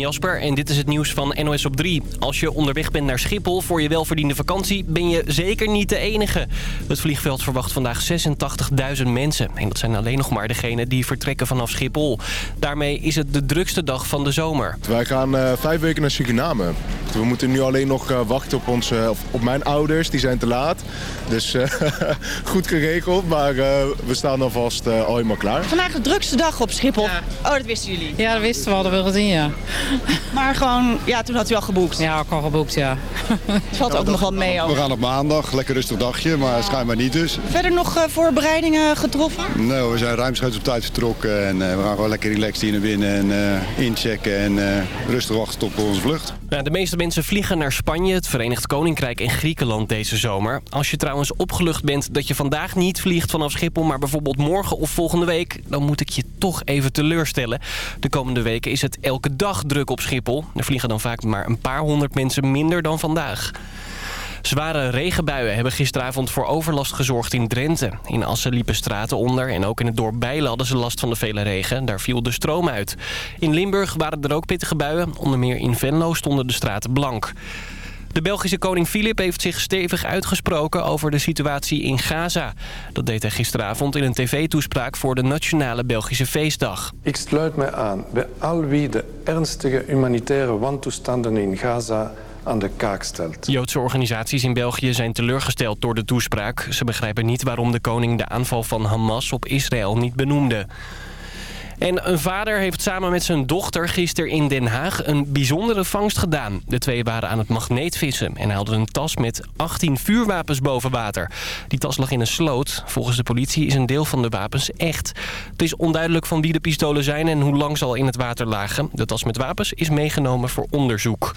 Jasper en dit is het nieuws van NOS op 3. Als je onderweg bent naar Schiphol voor je welverdiende vakantie... ben je zeker niet de enige. Het vliegveld verwacht vandaag 86.000 mensen. En dat zijn alleen nog maar degenen die vertrekken vanaf Schiphol. Daarmee is het de drukste dag van de zomer. Wij gaan uh, vijf weken naar Suriname. We moeten nu alleen nog uh, wachten op, onze, of op mijn ouders. Die zijn te laat. Dus uh, goed geregeld, maar we staan alvast al helemaal klaar. Vandaag de drukste dag op Schiphol. Ja. Oh, dat wisten jullie? Ja, dat wisten we, hadden we gezien, ja. Maar gewoon, ja, toen had u al geboekt? Ja, ik al geboekt, ja. Het valt ook nog wel mee ook. We gaan op maandag, lekker rustig dagje, maar ja. schijnbaar niet dus. Verder nog uh, voorbereidingen getroffen? Nee, we zijn ruimschoots op tijd vertrokken en uh, we gaan gewoon lekker relaxed hier naar binnen en uh, inchecken en rustig wachten op onze vlucht. De meeste mensen vliegen naar Spanje, het Verenigd Koninkrijk en Griekenland deze zomer. Als je trouwens opgelucht bent dat je vandaag niet vliegt vanaf Schiphol, maar bijvoorbeeld morgen of volgende week, dan moet ik je toch even teleurstellen. De komende weken is het elke dag druk op Schiphol. Er vliegen dan vaak maar een paar honderd mensen minder dan vandaag. Zware regenbuien hebben gisteravond voor overlast gezorgd in Drenthe. In Assen liepen straten onder en ook in het dorp Bijlen hadden ze last van de vele regen. Daar viel de stroom uit. In Limburg waren er ook pittige buien. Onder meer in Venlo stonden de straten blank. De Belgische koning Filip heeft zich stevig uitgesproken over de situatie in Gaza. Dat deed hij gisteravond in een tv-toespraak voor de Nationale Belgische Feestdag. Ik sluit mij aan bij al wie de ernstige humanitaire wantoestanden in Gaza aan de kaak stelt. Joodse organisaties in België zijn teleurgesteld door de toespraak. Ze begrijpen niet waarom de koning de aanval van Hamas op Israël niet benoemde. En een vader heeft samen met zijn dochter gisteren in Den Haag een bijzondere vangst gedaan. De twee waren aan het magneetvissen en hadden een tas met 18 vuurwapens boven water. Die tas lag in een sloot. Volgens de politie is een deel van de wapens echt. Het is onduidelijk van wie de pistolen zijn en hoe lang ze al in het water lagen. De tas met wapens is meegenomen voor onderzoek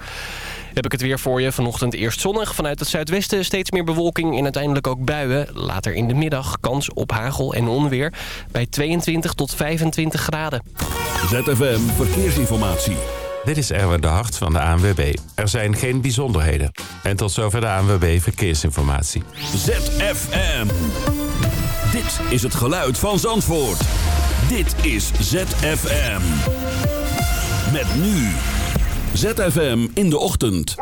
heb ik het weer voor je. Vanochtend eerst zonnig. Vanuit het zuidwesten steeds meer bewolking en uiteindelijk ook buien. Later in de middag kans op hagel en onweer bij 22 tot 25 graden. ZFM Verkeersinformatie. Dit is Erwin de Hart van de ANWB. Er zijn geen bijzonderheden. En tot zover de ANWB Verkeersinformatie. ZFM. Dit is het geluid van Zandvoort. Dit is ZFM. Met nu... ZFM in de ochtend.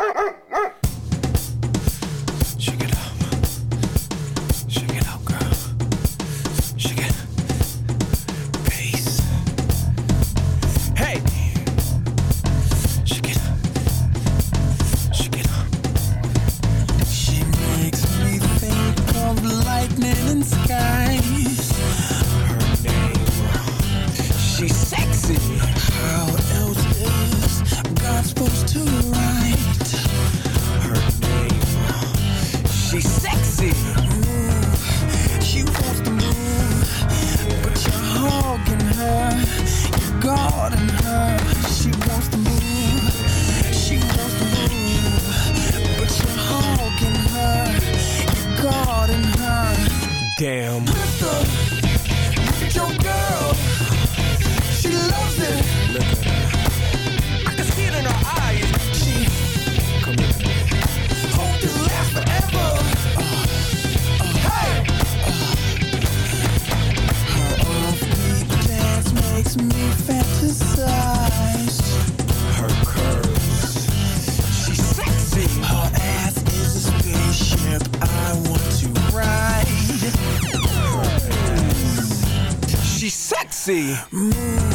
see. Mm.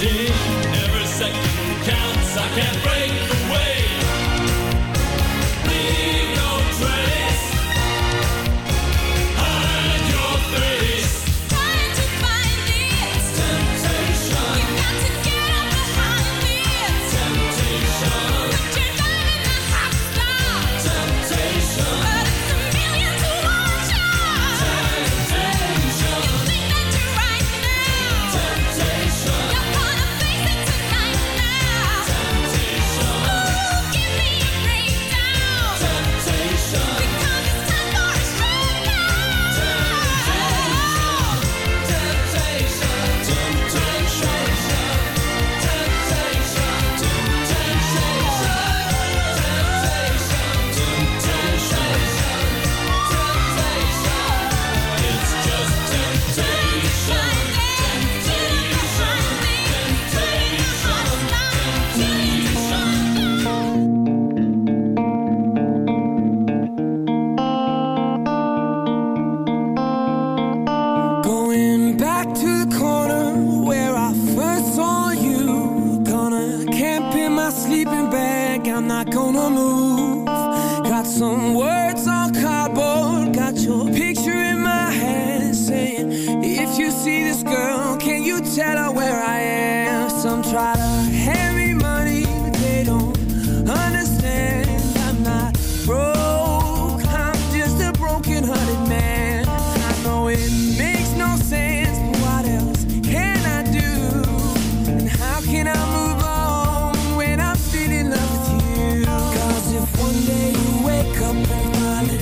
Day, every second counts. I can't break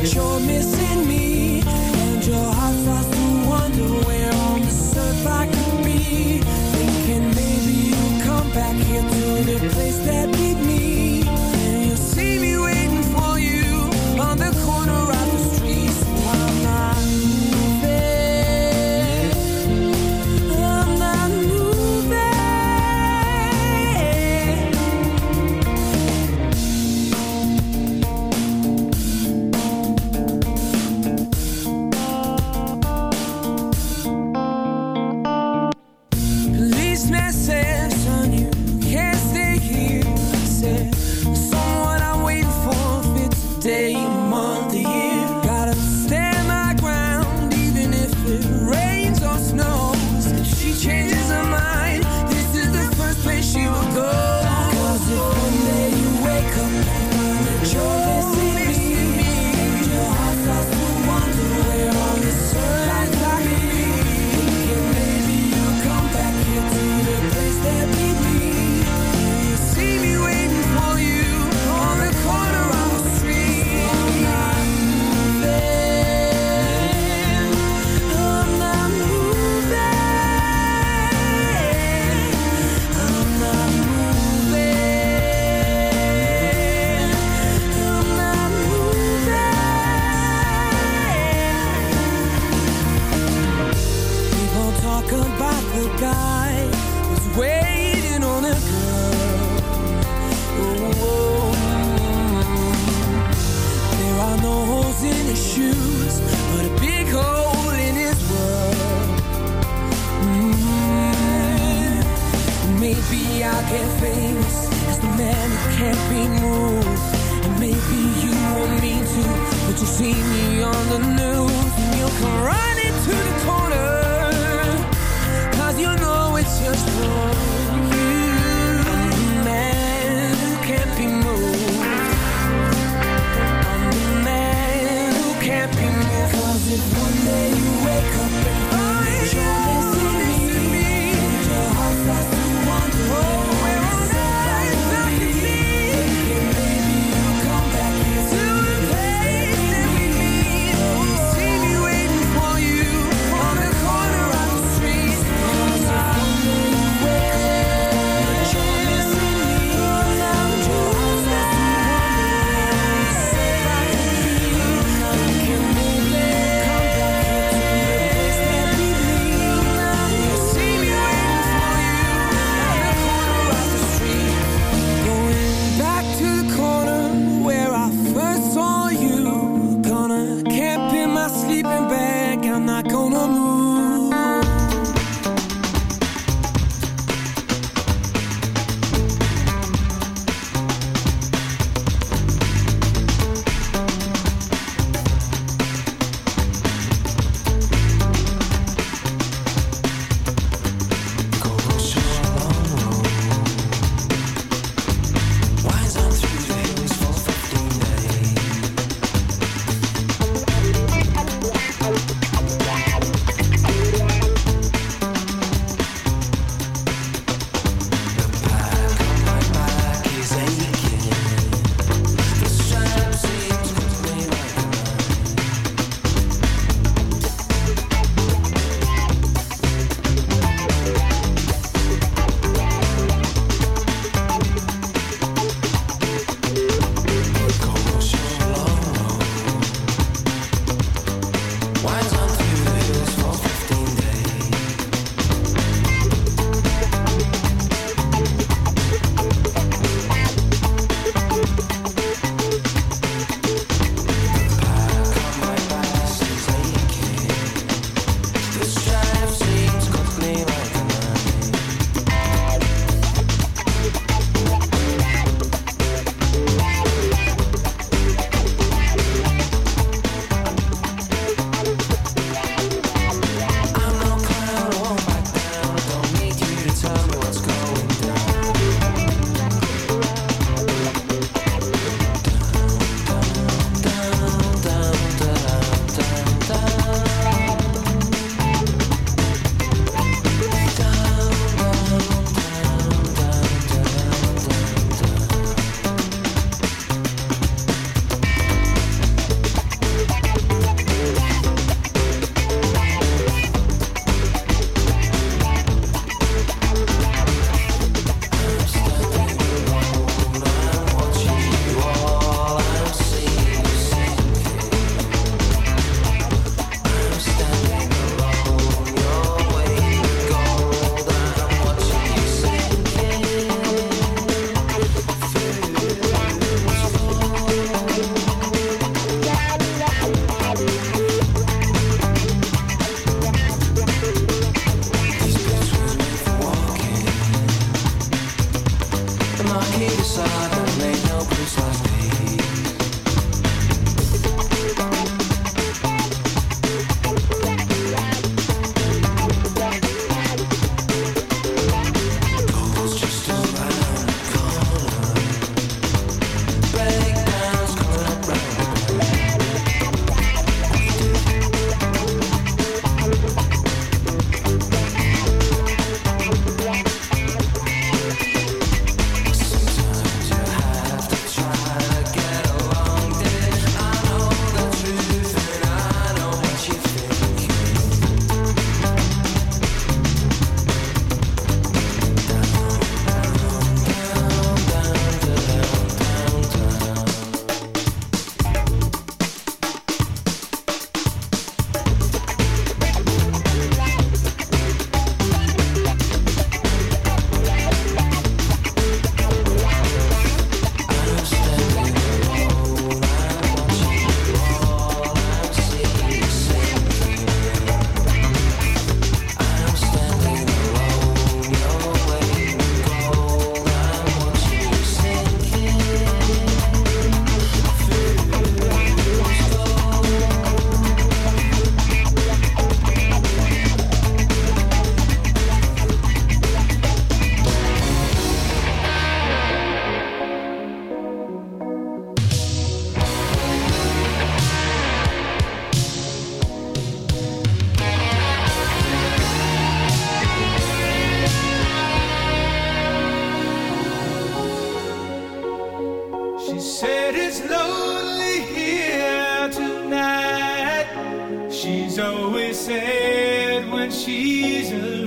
Show me Maybe I'll get famous as the man who can't be moved. And maybe you want me to, but you see me on the news and you'll come running to the corner. Cause you know it's just wrong. I'm the man who can't be moved. I'm the man who can't be moved. If one can't decide, don't make no place like me. She's always sad when she's alone.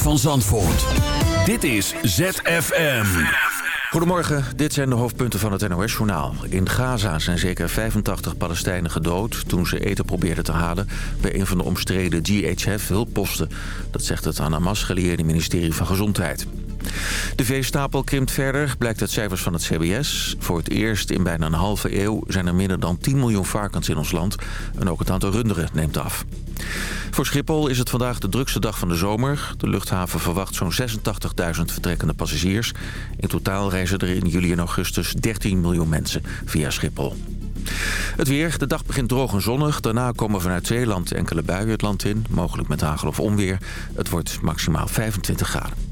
Van Zandvoort. Dit is ZFM. Goedemorgen, dit zijn de hoofdpunten van het NOS-journaal. In Gaza zijn zeker 85 Palestijnen gedood toen ze eten probeerden te halen... bij een van de omstreden GHF-hulpposten. Dat zegt het aan Hamas gelieerde ministerie van Gezondheid. De veestapel krimpt verder, blijkt uit cijfers van het CBS. Voor het eerst in bijna een halve eeuw zijn er minder dan 10 miljoen varkens in ons land. En ook het aantal runderen neemt af. Voor Schiphol is het vandaag de drukste dag van de zomer. De luchthaven verwacht zo'n 86.000 vertrekkende passagiers. In totaal reizen er in juli en augustus 13 miljoen mensen via Schiphol. Het weer. De dag begint droog en zonnig. Daarna komen vanuit Zeeland enkele buien het land in. Mogelijk met hagel of onweer. Het wordt maximaal 25 graden.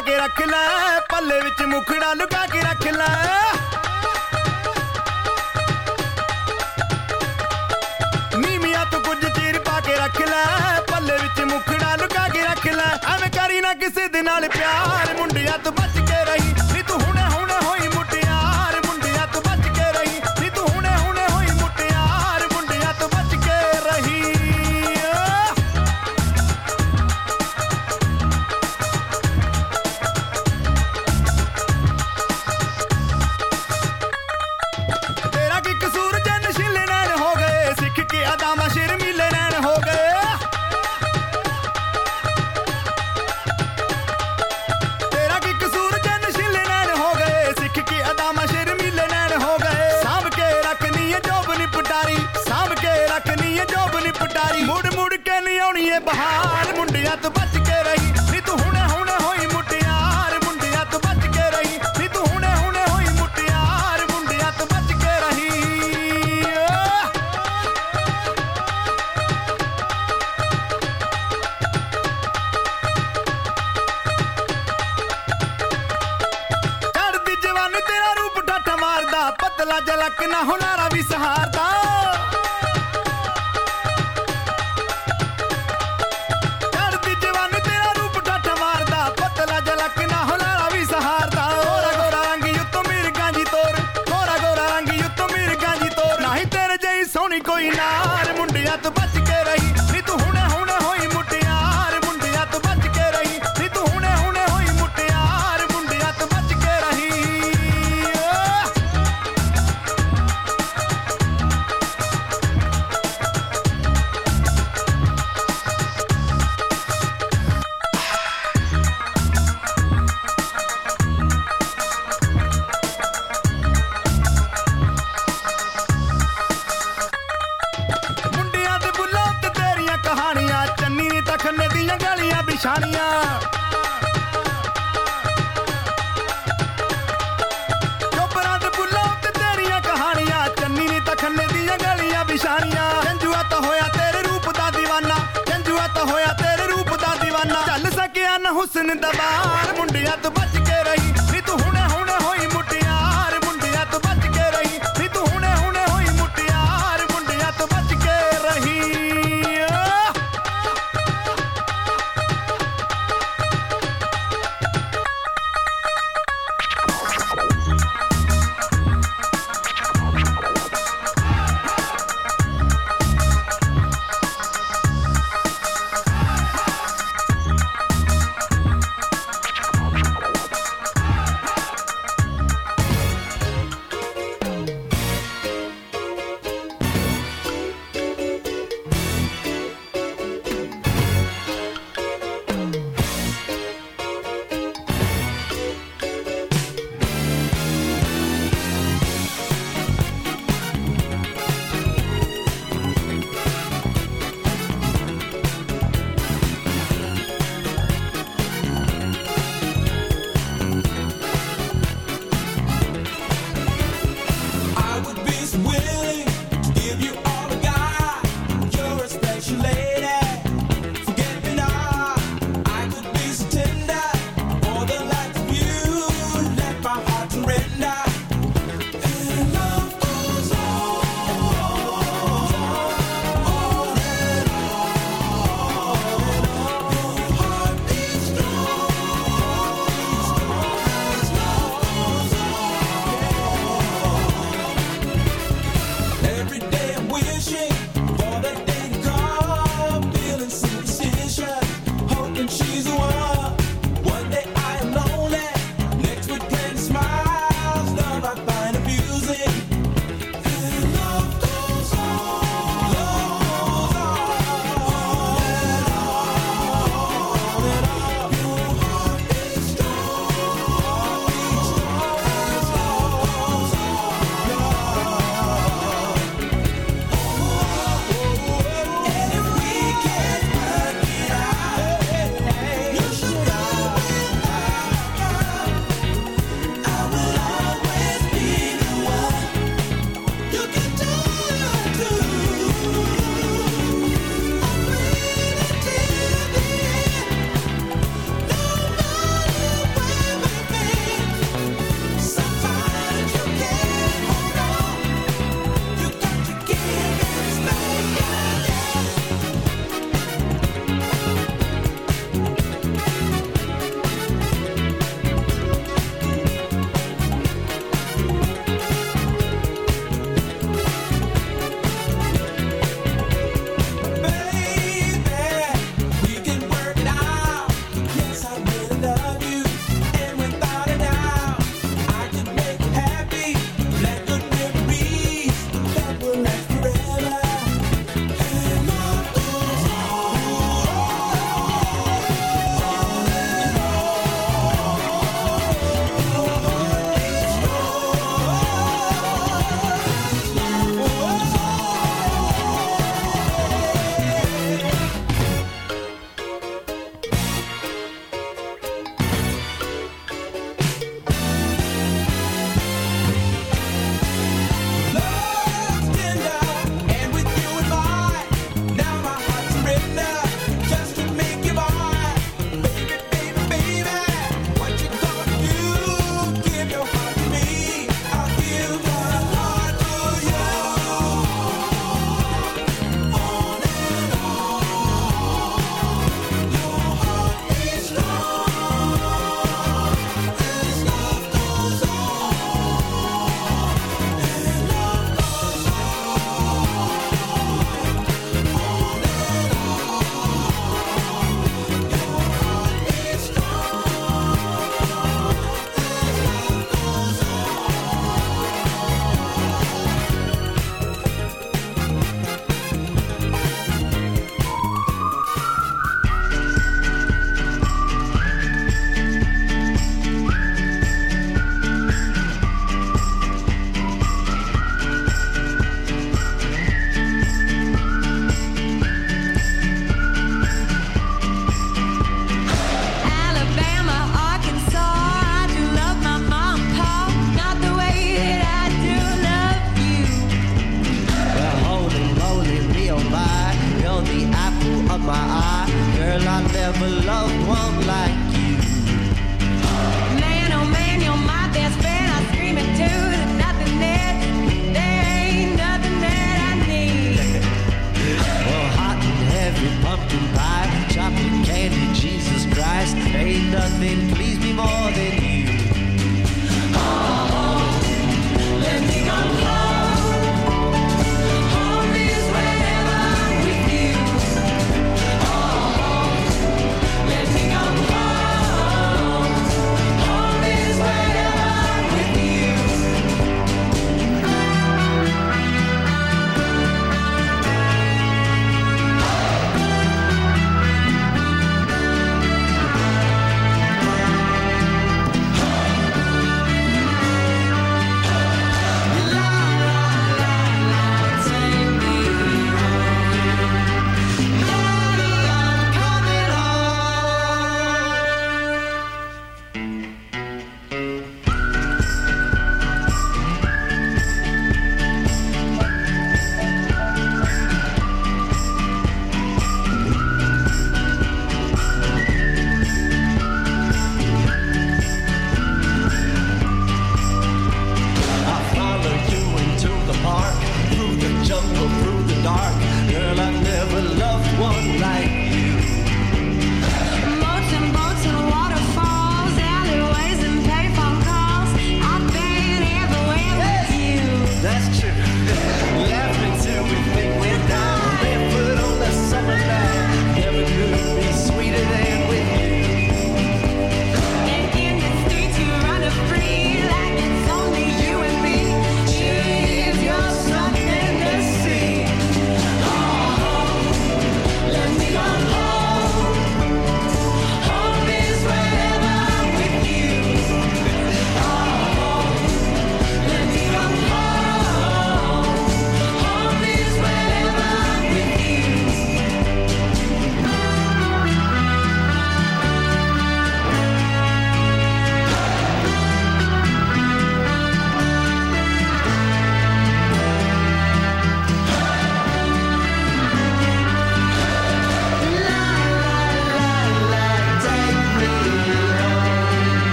ਲੁਕਾ ਕੇ ਰੱਖ ਲੈ, ਪੱਲੇ ਵਿੱਚ ਮੁਖੜਾ ਲੁਕਾ ਕੇ ਰੱਖ ਲੈ। ਰੱਖ ਲੈ, ਪੱਲੇ ਵਿੱਚ ਮੁਖੜਾ